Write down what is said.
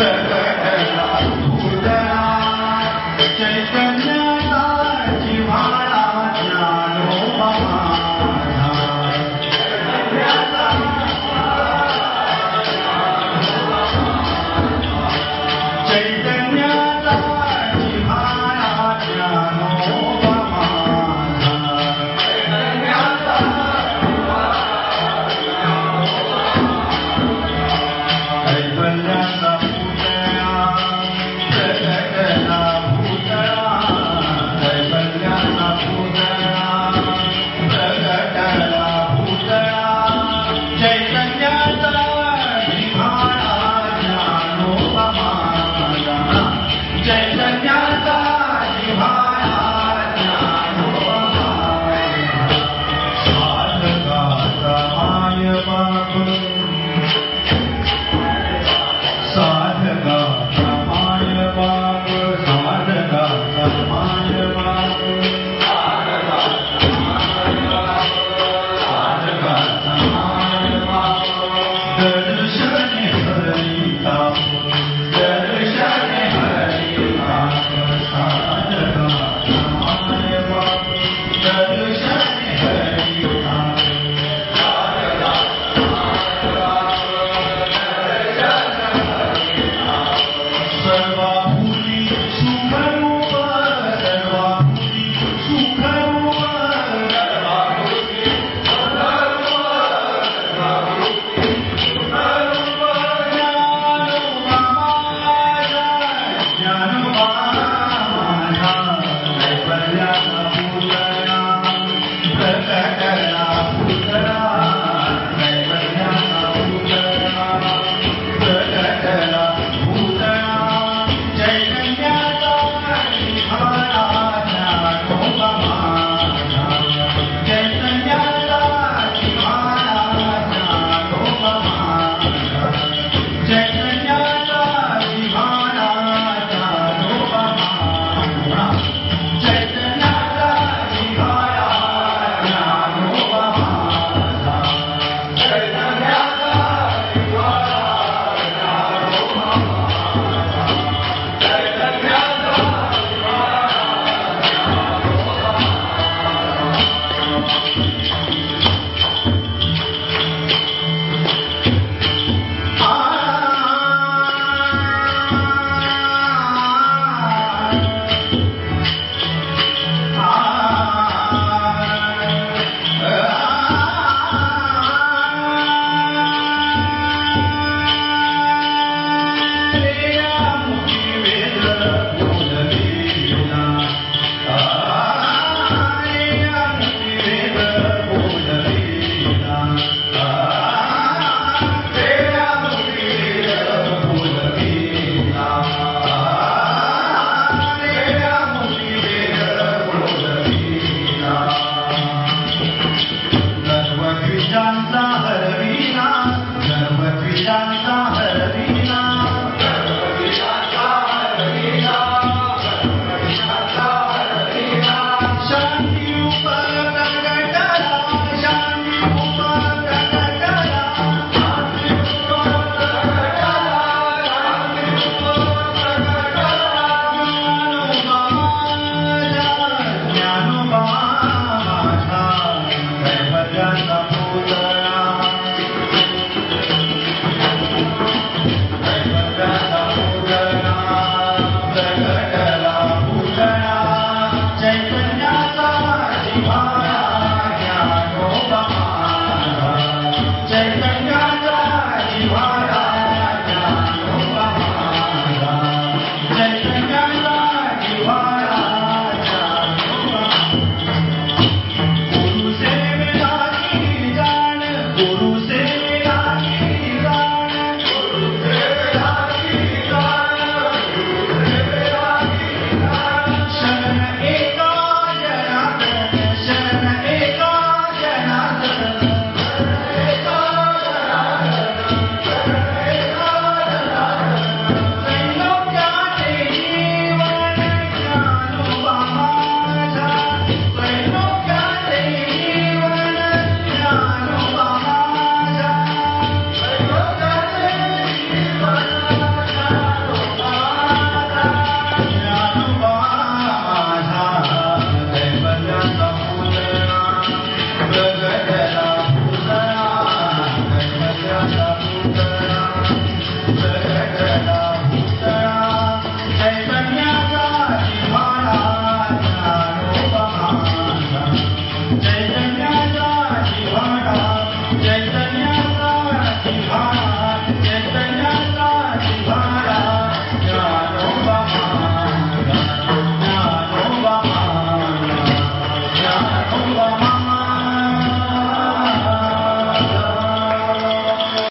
Amen. that fact